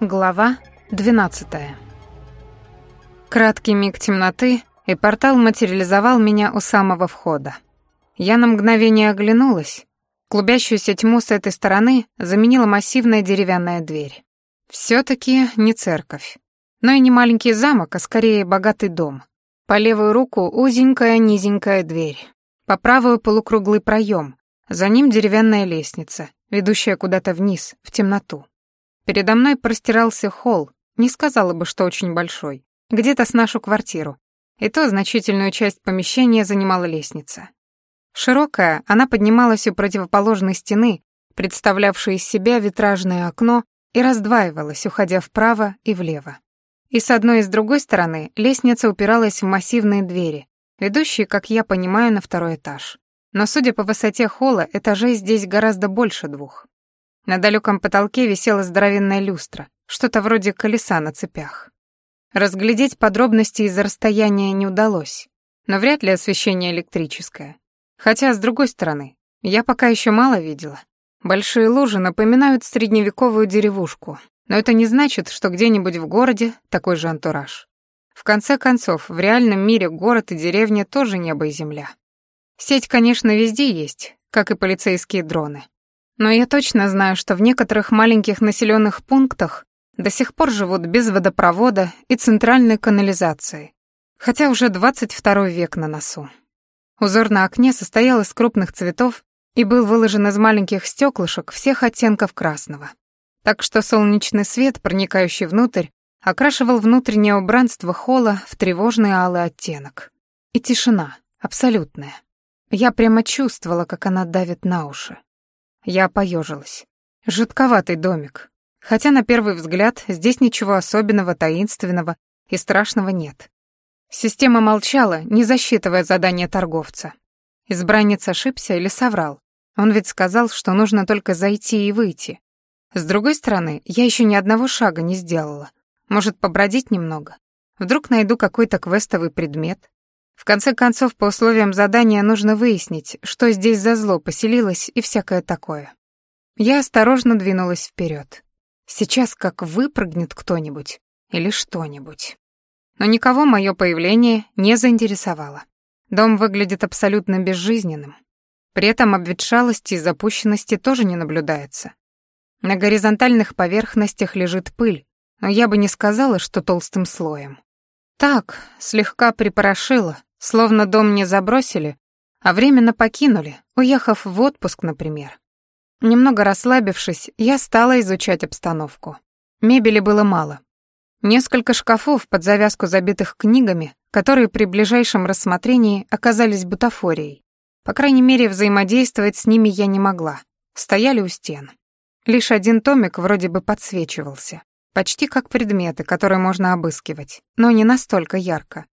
Глава 12. Краткий миг темноты, и портал материализовал меня у самого входа. Я на мгновение оглянулась. Клубящуюся тьму с этой стороны заменила массивная деревянная дверь. все таки не церковь. Но и не маленький замок, а скорее богатый дом. По левую руку узенькая низенькая дверь. По правую полукруглый проем. За ним деревянная лестница, ведущая куда-то вниз, в темноту. Передо мной простирался холл, не сказала бы, что очень большой, где-то с нашу квартиру. И то значительную часть помещения занимала лестница. Широкая, она поднималась у противоположной стены, представлявшей из себя витражное окно, и раздваивалась, уходя вправо и влево. И с одной и с другой стороны лестница упиралась в массивные двери, ведущие, как я понимаю, на второй этаж. Но, судя по высоте холла, этажей здесь гораздо больше двух. На далеком потолке висела здоровенная люстра, что-то вроде колеса на цепях. Разглядеть подробности из-за расстояния не удалось, но вряд ли освещение электрическое. Хотя, с другой стороны, я пока еще мало видела. Большие лужи напоминают средневековую деревушку, но это не значит, что где-нибудь в городе такой же антураж. В конце концов, в реальном мире город и деревня тоже небо и земля. Сеть, конечно, везде есть, как и полицейские дроны. Но я точно знаю, что в некоторых маленьких населенных пунктах до сих пор живут без водопровода и центральной канализации. Хотя уже 22 век на носу. Узор на окне состоял из крупных цветов и был выложен из маленьких стеклышек всех оттенков красного. Так что солнечный свет, проникающий внутрь, окрашивал внутреннее убранство холла в тревожный алый оттенок. И тишина, абсолютная. Я прямо чувствовала, как она давит на уши. Я поежилась. Жутковатый домик. Хотя на первый взгляд здесь ничего особенного, таинственного и страшного нет. Система молчала, не засчитывая задание торговца. Избранниц ошибся или соврал. Он ведь сказал, что нужно только зайти и выйти. С другой стороны, я еще ни одного шага не сделала. Может, побродить немного? Вдруг найду какой-то квестовый предмет? В конце концов, по условиям задания нужно выяснить, что здесь за зло поселилось и всякое такое. Я осторожно двинулась вперед. Сейчас как выпрыгнет кто-нибудь или что-нибудь. Но никого мое появление не заинтересовало. Дом выглядит абсолютно безжизненным. При этом обветшалости и запущенности тоже не наблюдается. На горизонтальных поверхностях лежит пыль, но я бы не сказала, что толстым слоем. Так, слегка припорошила, Словно дом не забросили, а временно покинули, уехав в отпуск, например. Немного расслабившись, я стала изучать обстановку. Мебели было мало. Несколько шкафов под завязку забитых книгами, которые при ближайшем рассмотрении оказались бутафорией. По крайней мере, взаимодействовать с ними я не могла. Стояли у стен. Лишь один томик вроде бы подсвечивался. Почти как предметы, которые можно обыскивать, но не настолько ярко.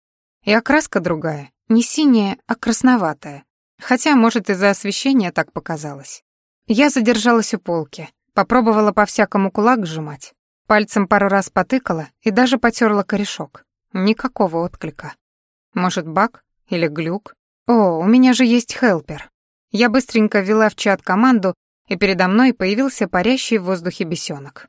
И окраска другая, не синяя, а красноватая. Хотя, может, из-за освещения так показалось. Я задержалась у полки, попробовала по-всякому кулак сжимать. Пальцем пару раз потыкала и даже потерла корешок. Никакого отклика. Может, баг или глюк? О, у меня же есть хелпер. Я быстренько ввела в чат команду, и передо мной появился парящий в воздухе бесенок.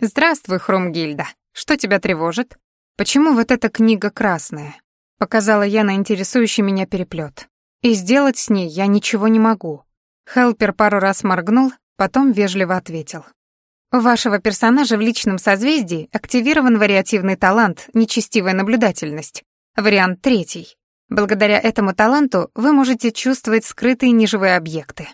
«Здравствуй, Хрумгильда. Что тебя тревожит? Почему вот эта книга красная? Показала я на интересующий меня переплет. И сделать с ней я ничего не могу. Хелпер пару раз моргнул, потом вежливо ответил. У вашего персонажа в личном созвездии активирован вариативный талант «Нечестивая наблюдательность». Вариант третий. Благодаря этому таланту вы можете чувствовать скрытые неживые объекты.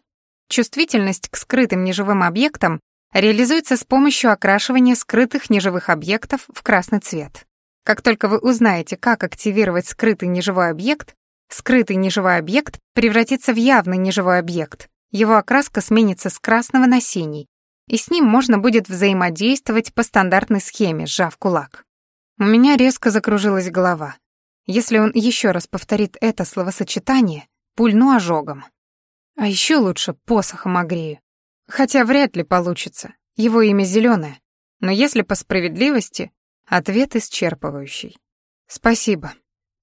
Чувствительность к скрытым неживым объектам реализуется с помощью окрашивания скрытых неживых объектов в красный цвет. Как только вы узнаете, как активировать скрытый неживой объект, скрытый неживой объект превратится в явный неживой объект. Его окраска сменится с красного на синий, и с ним можно будет взаимодействовать по стандартной схеме, сжав кулак. У меня резко закружилась голова. Если он еще раз повторит это словосочетание, пульну ожогом. А еще лучше посохом огрею. Хотя вряд ли получится. Его имя зеленое. Но если по справедливости, Ответ исчерпывающий. Спасибо.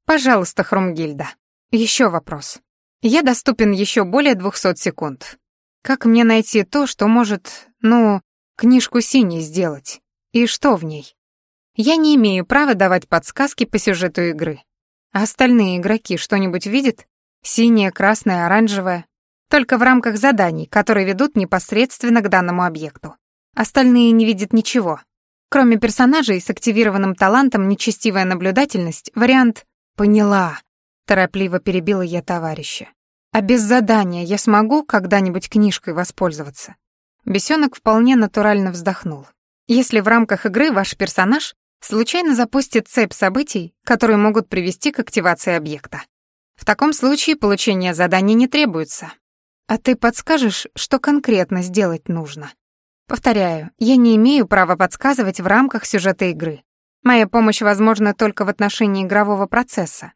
Пожалуйста, Хрумгильда. Еще вопрос. Я доступен еще более 200 секунд. Как мне найти то, что может, ну, книжку синей сделать? И что в ней? Я не имею права давать подсказки по сюжету игры. А остальные игроки что-нибудь видят? Синее, красное, оранжевое? Только в рамках заданий, которые ведут непосредственно к данному объекту. Остальные не видят ничего. Кроме персонажей с активированным талантом «Нечестивая наблюдательность», вариант «Поняла», — торопливо перебила я товарища. «А без задания я смогу когда-нибудь книжкой воспользоваться?» Бесенок вполне натурально вздохнул. Если в рамках игры ваш персонаж случайно запустит цепь событий, которые могут привести к активации объекта. В таком случае получение задания не требуется. А ты подскажешь, что конкретно сделать нужно? Повторяю, я не имею права подсказывать в рамках сюжета игры. Моя помощь возможна только в отношении игрового процесса.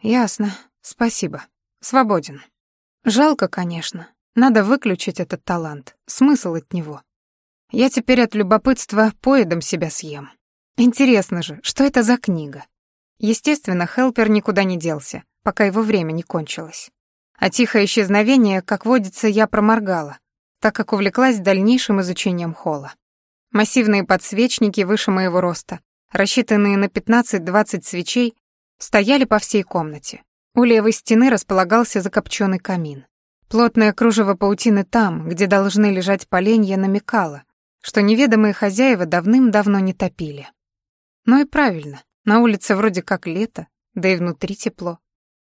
Ясно. Спасибо. Свободен. Жалко, конечно. Надо выключить этот талант. Смысл от него. Я теперь от любопытства поедом себя съем. Интересно же, что это за книга? Естественно, Хелпер никуда не делся, пока его время не кончилось. А тихое исчезновение, как водится, я проморгала, так как увлеклась дальнейшим изучением холла. Массивные подсвечники выше моего роста, рассчитанные на 15-20 свечей, стояли по всей комнате. У левой стены располагался закопченный камин. Плотное кружево паутины там, где должны лежать поленья, намекало, что неведомые хозяева давным-давно не топили. Ну и правильно, на улице вроде как лето, да и внутри тепло.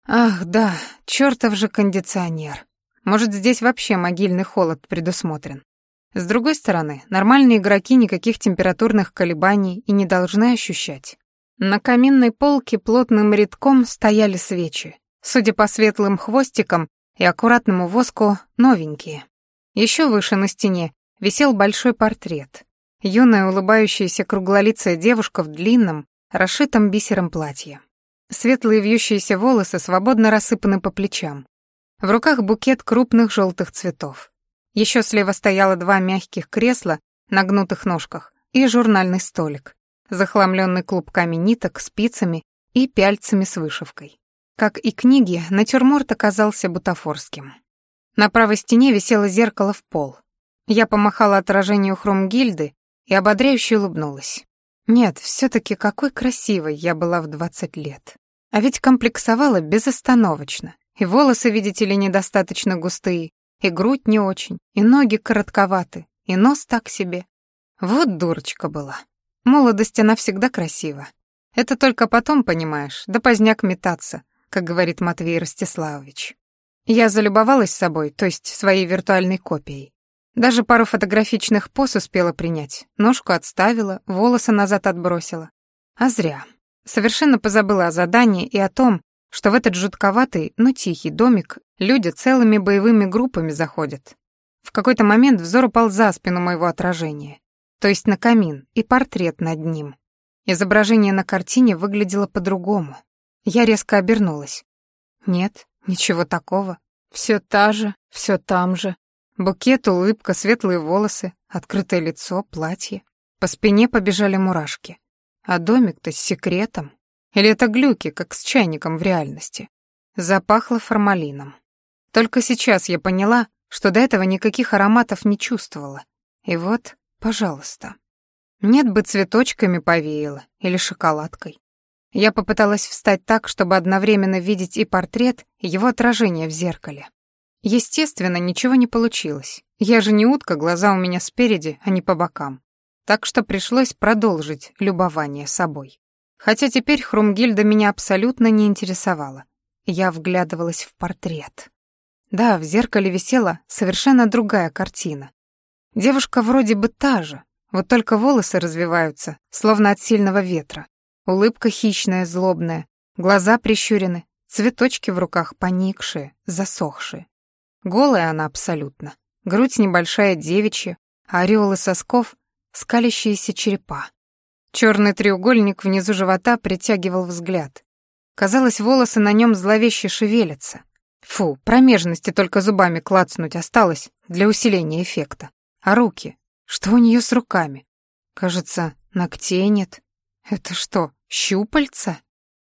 Ах, да, чертов же кондиционер. Может, здесь вообще могильный холод предусмотрен. С другой стороны, нормальные игроки никаких температурных колебаний и не должны ощущать. На каминной полке плотным рядком стояли свечи. Судя по светлым хвостикам, и аккуратному воску новенькие. Еще выше на стене висел большой портрет. Юная улыбающаяся круглолицая девушка в длинном, расшитом бисером платье. Светлые вьющиеся волосы свободно рассыпаны по плечам. В руках букет крупных желтых цветов. Еще слева стояло два мягких кресла на гнутых ножках и журнальный столик, захламленный клубками ниток, спицами и пяльцами с вышивкой. Как и книги, натюрморт оказался бутафорским. На правой стене висело зеркало в пол. Я помахала отражению хромгильды и ободряюще улыбнулась. Нет, все таки какой красивой я была в двадцать лет. А ведь комплексовала безостановочно. И волосы, видите ли, недостаточно густые, и грудь не очень, и ноги коротковаты, и нос так себе. Вот дурочка была. Молодость она всегда красива. Это только потом понимаешь, да поздняк метаться, как говорит Матвей Ростиславович. Я залюбовалась собой, то есть своей виртуальной копией. Даже пару фотографичных поз успела принять. Ножку отставила, волосы назад отбросила. А зря. Совершенно позабыла о задании и о том, что в этот жутковатый, но тихий домик люди целыми боевыми группами заходят. В какой-то момент взор упал за спину моего отражения, то есть на камин и портрет над ним. Изображение на картине выглядело по-другому. Я резко обернулась. Нет, ничего такого. Все та же, все там же. Букет, улыбка, светлые волосы, открытое лицо, платье. По спине побежали мурашки. А домик-то с секретом. Или это глюки, как с чайником в реальности? Запахло формалином. Только сейчас я поняла, что до этого никаких ароматов не чувствовала. И вот, пожалуйста. Нет бы цветочками повеяло или шоколадкой. Я попыталась встать так, чтобы одновременно видеть и портрет, и его отражение в зеркале. Естественно, ничего не получилось. Я же не утка, глаза у меня спереди, а не по бокам. Так что пришлось продолжить любование собой. Хотя теперь Хрумгильда меня абсолютно не интересовала. Я вглядывалась в портрет. Да, в зеркале висела совершенно другая картина. Девушка вроде бы та же, вот только волосы развиваются, словно от сильного ветра. Улыбка хищная, злобная, глаза прищурены, цветочки в руках поникшие, засохшие. Голая она абсолютно. Грудь небольшая девичья, а ореолы сосков — скалящиеся черепа. Черный треугольник внизу живота притягивал взгляд. Казалось, волосы на нем зловеще шевелятся. Фу, промежности только зубами клацнуть осталось для усиления эффекта. А руки? Что у нее с руками? Кажется, ногтей нет. Это что, щупальца?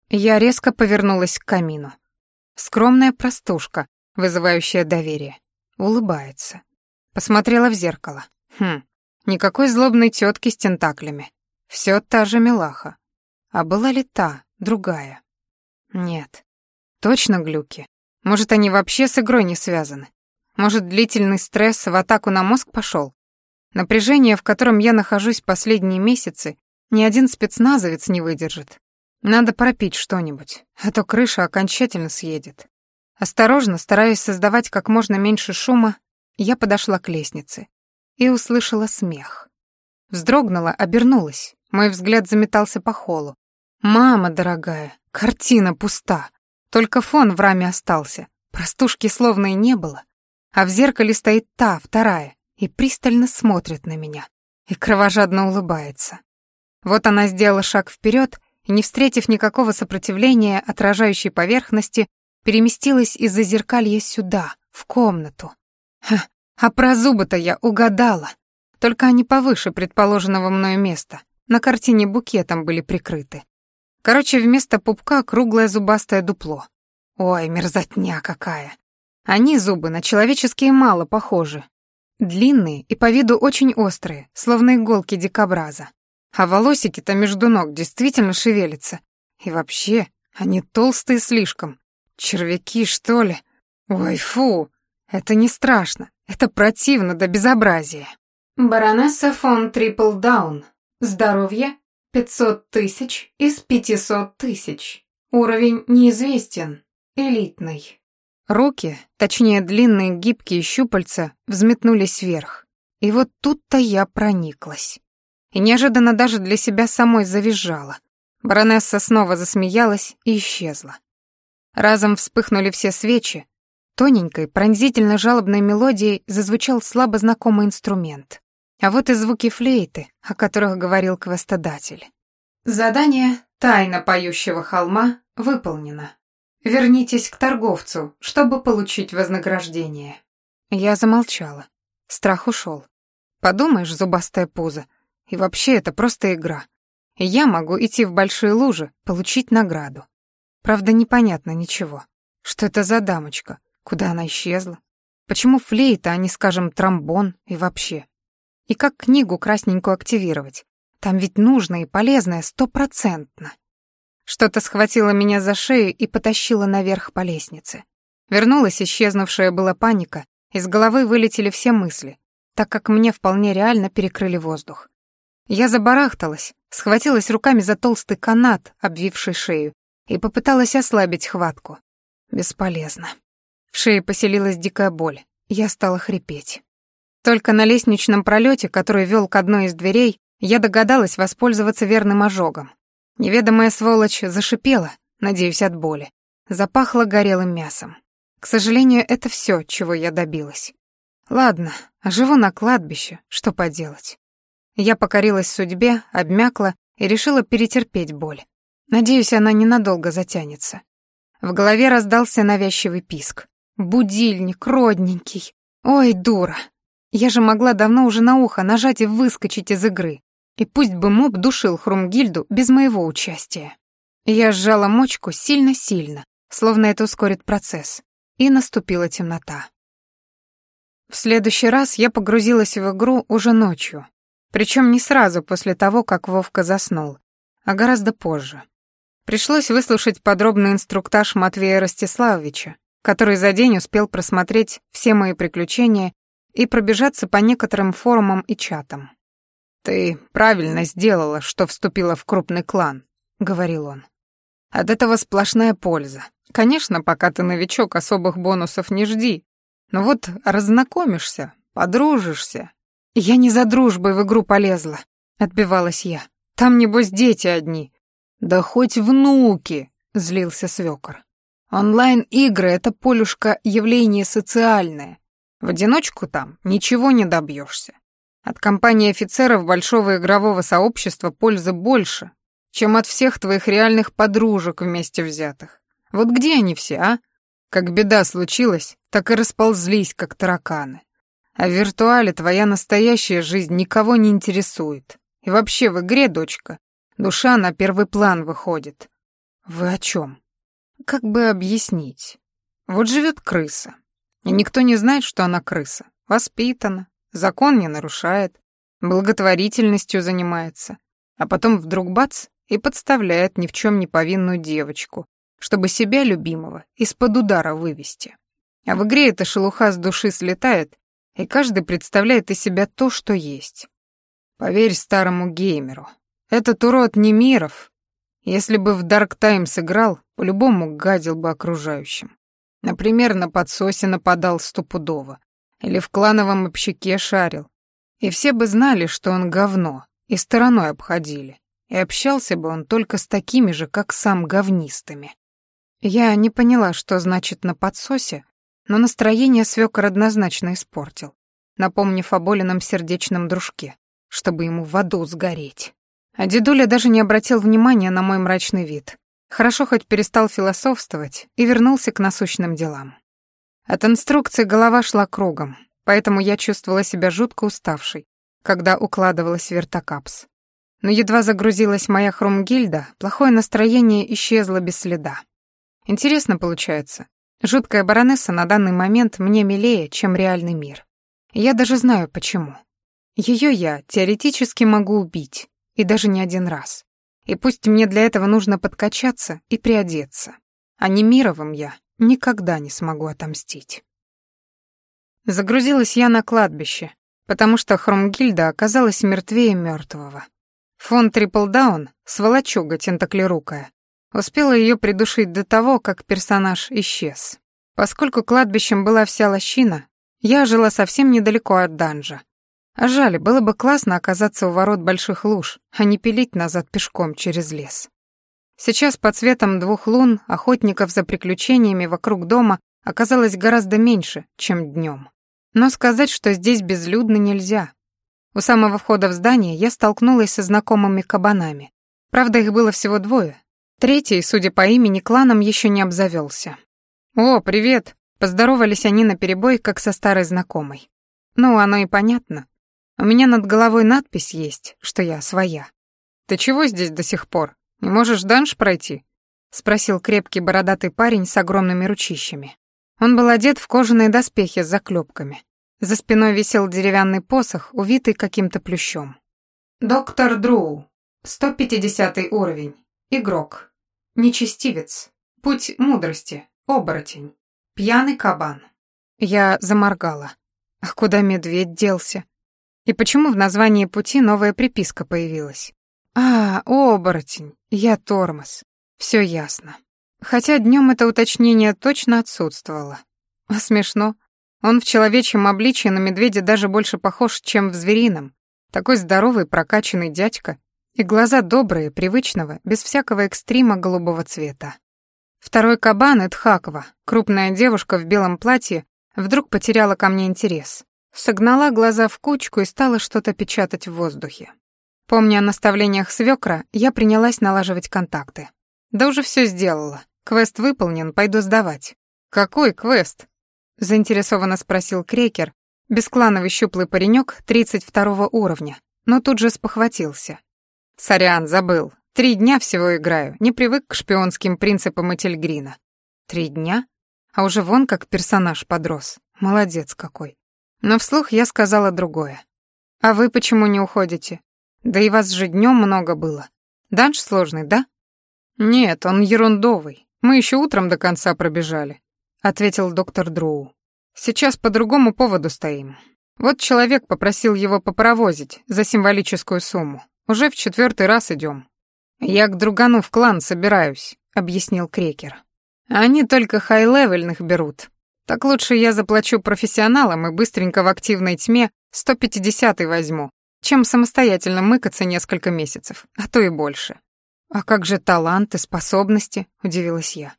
Я резко повернулась к камину. Скромная простушка, вызывающая доверие. Улыбается. Посмотрела в зеркало. Хм, Никакой злобной тетки с тентаклями. Все та же милаха. А была ли та, другая? Нет. Точно глюки. Может, они вообще с игрой не связаны? Может, длительный стресс в атаку на мозг пошел? Напряжение, в котором я нахожусь последние месяцы, ни один спецназовец не выдержит. Надо пропить что-нибудь, а то крыша окончательно съедет. Осторожно, стараясь создавать как можно меньше шума, я подошла к лестнице и услышала смех. Вздрогнула, обернулась. Мой взгляд заметался по холлу. «Мама дорогая, картина пуста. Только фон в раме остался. Простушки словно и не было. А в зеркале стоит та, вторая, и пристально смотрит на меня. И кровожадно улыбается. Вот она сделала шаг вперед и, не встретив никакого сопротивления отражающей поверхности, переместилась из-за зеркалья сюда, в комнату. Ха, а про зубы-то я угадала. Только они повыше предположенного мною места. На картине букетом были прикрыты. Короче, вместо пупка круглое зубастое дупло. Ой, мерзотня какая. Они, зубы, на человеческие мало похожи. Длинные и по виду очень острые, словно иголки дикобраза. А волосики-то между ног действительно шевелятся. И вообще, они толстые слишком. Червяки, что ли? Ой, фу, это не страшно. Это противно до безобразия. Баронесса фон Триплдаун. Здоровье 500 тысяч из 500 тысяч. Уровень неизвестен. Элитный. Руки, точнее длинные гибкие щупальца, взметнулись вверх. И вот тут-то я прониклась. И неожиданно даже для себя самой завизжала. Баронесса снова засмеялась и исчезла. Разом вспыхнули все свечи, Тоненькой, пронзительно жалобной мелодией зазвучал слабо знакомый инструмент. А вот и звуки флейты, о которых говорил квестодатель. Задание «Тайна поющего холма» выполнено. Вернитесь к торговцу, чтобы получить вознаграждение. Я замолчала. Страх ушел. Подумаешь, зубастая пузо. И вообще это просто игра. Я могу идти в большие лужи, получить награду. Правда, непонятно ничего. Что это за дамочка? Куда она исчезла? Почему флейта, а не, скажем, тромбон и вообще? И как книгу красненькую активировать? Там ведь нужно и полезное стопроцентно. Что-то схватило меня за шею и потащило наверх по лестнице. Вернулась исчезнувшая была паника, из головы вылетели все мысли, так как мне вполне реально перекрыли воздух. Я забарахталась, схватилась руками за толстый канат, обвивший шею, и попыталась ослабить хватку. Бесполезно. В шее поселилась дикая боль. Я стала хрипеть. Только на лестничном пролете, который вел к одной из дверей, я догадалась воспользоваться верным ожогом. Неведомая сволочь зашипела, надеюсь, от боли. Запахло горелым мясом. К сожалению, это все, чего я добилась. Ладно, живу на кладбище, что поделать. Я покорилась судьбе, обмякла и решила перетерпеть боль. Надеюсь, она ненадолго затянется. В голове раздался навязчивый писк. Будильник, родненький. Ой, дура. Я же могла давно уже на ухо нажать и выскочить из игры. И пусть бы моб душил Хрумгильду без моего участия. Я сжала мочку сильно-сильно, словно это ускорит процесс. И наступила темнота. В следующий раз я погрузилась в игру уже ночью. Причем не сразу после того, как Вовка заснул, а гораздо позже. Пришлось выслушать подробный инструктаж Матвея Ростиславовича, который за день успел просмотреть все мои приключения и пробежаться по некоторым форумам и чатам. «Ты правильно сделала, что вступила в крупный клан», — говорил он. «От этого сплошная польза. Конечно, пока ты новичок, особых бонусов не жди. Но вот разнакомишься, подружишься». «Я не за дружбой в игру полезла», — отбивалась я. «Там, небось, дети одни». «Да хоть внуки», — злился свёкор. Онлайн-игры — это, Полюшка, явление социальное. В одиночку там ничего не добьешься. От компании офицеров большого игрового сообщества пользы больше, чем от всех твоих реальных подружек вместе взятых. Вот где они все, а? Как беда случилась, так и расползлись, как тараканы. А в виртуале твоя настоящая жизнь никого не интересует. И вообще в игре, дочка, душа на первый план выходит. Вы о чем? Как бы объяснить? Вот живет крыса, никто не знает, что она крыса. Воспитана, закон не нарушает. благотворительностью занимается, а потом вдруг бац и подставляет ни в чем не повинную девочку, чтобы себя любимого из-под удара вывести. А в игре эта шелуха с души слетает, и каждый представляет из себя то, что есть. Поверь старому геймеру, этот урод не миров. Если бы в Dark Times играл, по-любому гадил бы окружающим. Например, на подсосе нападал стопудово. Или в клановом общаке шарил. И все бы знали, что он говно, и стороной обходили. И общался бы он только с такими же, как сам, говнистыми. Я не поняла, что значит «на подсосе», но настроение свёкор однозначно испортил, напомнив о боленном сердечном дружке, чтобы ему в аду сгореть. А дедуля даже не обратил внимания на мой мрачный вид. Хорошо хоть перестал философствовать и вернулся к насущным делам. От инструкции голова шла кругом, поэтому я чувствовала себя жутко уставшей, когда укладывалась в вертокапс. Но едва загрузилась моя хрумгильда, плохое настроение исчезло без следа. Интересно получается. Жуткая баронесса на данный момент мне милее, чем реальный мир. Я даже знаю почему. Ее я теоретически могу убить, и даже не один раз. И пусть мне для этого нужно подкачаться и приодеться. А не мировым я никогда не смогу отомстить. Загрузилась я на кладбище, потому что Хромгильда оказалась мертвее мертвого. Фон Триплдаун, сволочуга тентаклерукая, успела ее придушить до того, как персонаж исчез. Поскольку кладбищем была вся лощина, я жила совсем недалеко от данжа, а жаль, было бы классно оказаться у ворот больших луж, а не пилить назад пешком через лес. Сейчас под светом двух лун охотников за приключениями вокруг дома оказалось гораздо меньше, чем днем. Но сказать, что здесь безлюдно нельзя. У самого входа в здание я столкнулась со знакомыми кабанами. Правда, их было всего двое. Третий, судя по имени, кланом еще не обзавелся. «О, привет!» Поздоровались они наперебой, как со старой знакомой. Ну, оно и понятно. У меня над головой надпись есть, что я своя. Ты чего здесь до сих пор? Не можешь данж пройти? спросил крепкий бородатый парень с огромными ручищами. Он был одет в кожаные доспехи с заклепками. За спиной висел деревянный посох, увитый каким-то плющом. Доктор Дроу, 150 уровень. Игрок. Нечестивец. Путь мудрости. Оборотень. Пьяный кабан. Я заморгала. А куда медведь делся? И почему в названии пути новая приписка появилась? А, оборотень, я тормоз. Все ясно. Хотя днем это уточнение точно отсутствовало. А смешно. Он в человечьем обличье на медведя даже больше похож, чем в зверином. Такой здоровый, прокачанный дядька. И глаза добрые, привычного, без всякого экстрима голубого цвета. Второй кабан — Эдхакова, крупная девушка в белом платье, вдруг потеряла ко мне интерес. Согнала глаза в кучку и стала что-то печатать в воздухе. Помня о наставлениях свекра, я принялась налаживать контакты. Да уже все сделала. Квест выполнен, пойду сдавать. Какой квест? Заинтересованно спросил Крекер, бесклановый щуплый паренек 32 уровня, но тут же спохватился. Сорян, забыл. Три дня всего играю, не привык к шпионским принципам Этельгрина. Три дня? А уже вон как персонаж подрос. Молодец какой. Но вслух я сказала другое. «А вы почему не уходите? Да и вас же днем много было. Данж сложный, да?» «Нет, он ерундовый. Мы еще утром до конца пробежали», — ответил доктор Дроу. «Сейчас по другому поводу стоим. Вот человек попросил его попровозить за символическую сумму. Уже в четвертый раз идем. «Я к другану в клан собираюсь», — объяснил Крекер. «Они только хай-левельных берут, так лучше я заплачу профессионалам и быстренько в активной тьме 150-й возьму, чем самостоятельно мыкаться несколько месяцев, а то и больше. А как же таланты, способности, удивилась я.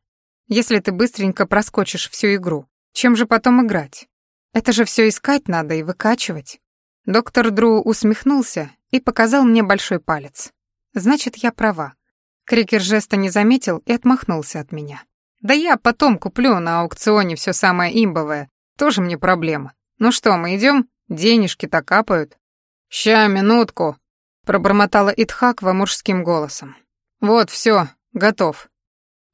Если ты быстренько проскочишь всю игру, чем же потом играть? Это же все искать надо и выкачивать. Доктор Дру усмехнулся и показал мне большой палец. Значит, я права. Крикер жеста не заметил и отмахнулся от меня. Да я потом куплю на аукционе все самое имбовое. Тоже мне проблема. Ну что, мы идем? Денежки-то капают. Ща, минутку, пробормотала Итхаква мужским голосом. Вот, все, готов.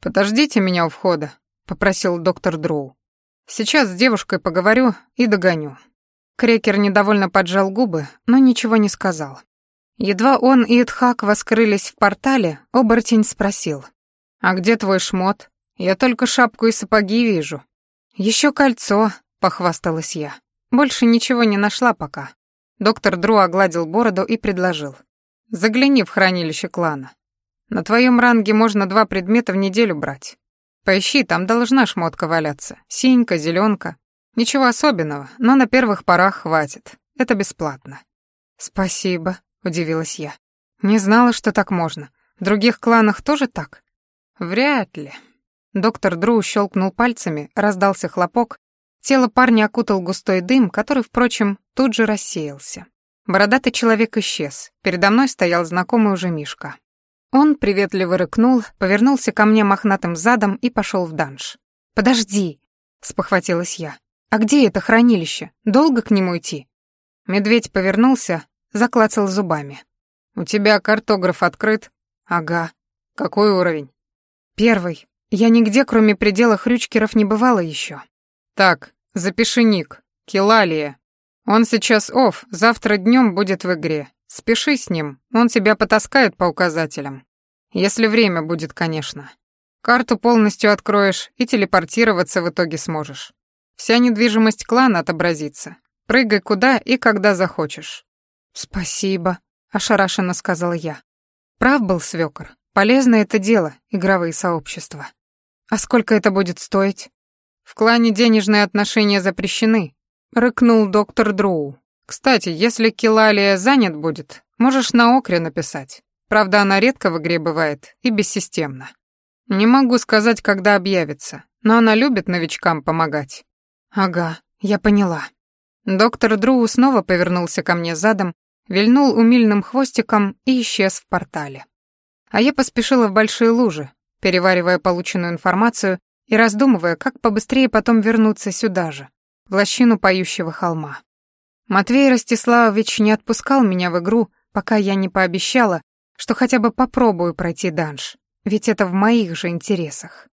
Подождите меня у входа, попросил доктор Дроу. Сейчас с девушкой поговорю и догоню. Крекер недовольно поджал губы, но ничего не сказал. Едва он и Эдхак воскрылись в портале, оборотень спросил. «А где твой шмот? Я только шапку и сапоги вижу». «Еще кольцо», — похвасталась я. Больше ничего не нашла пока. Доктор Дру огладил бороду и предложил. «Загляни в хранилище клана. На твоем ранге можно два предмета в неделю брать. Поищи, там должна шмотка валяться. Синька, зеленка. Ничего особенного, но на первых порах хватит. Это бесплатно». «Спасибо», — удивилась я. «Не знала, что так можно. В других кланах тоже так?» «Вряд ли». Доктор Дру щелкнул пальцами, раздался хлопок, тело парня окутал густой дым, который, впрочем, тут же рассеялся. Бородатый человек исчез. Передо мной стоял знакомый уже Мишка. Он приветливо рыкнул, повернулся ко мне мохнатым задом и пошел в данж. «Подожди!» — спохватилась я. «А где это хранилище? Долго к нему идти?» Медведь повернулся, заклацал зубами. «У тебя картограф открыт?» «Ага. Какой уровень?» «Первый. Я нигде, кроме предела хрючкеров, не бывала еще. «Так, запиши ник. Килалия. Он сейчас оф, завтра днем будет в игре. Спеши с ним, он тебя потаскает по указателям. Если время будет, конечно. Карту полностью откроешь и телепортироваться в итоге сможешь. Вся недвижимость клана отобразится. Прыгай куда и когда захочешь». «Спасибо», — ошарашенно сказала я. Прав был свёкор. Полезно это дело, игровые сообщества. А сколько это будет стоить? В клане денежные отношения запрещены, рыкнул доктор Дроу. Кстати, если Килалия занят будет, можешь на окре написать. Правда, она редко в игре бывает и бессистемно. Не могу сказать, когда объявится, но она любит новичкам помогать. Ага, я поняла. Доктор Дроу снова повернулся ко мне задом, вильнул умильным хвостиком и исчез в портале. А я поспешила в большие лужи, переваривая полученную информацию и раздумывая, как побыстрее потом вернуться сюда же, в лощину поющего холма. Матвей Ростиславович не отпускал меня в игру, пока я не пообещала, что хотя бы попробую пройти данж, ведь это в моих же интересах.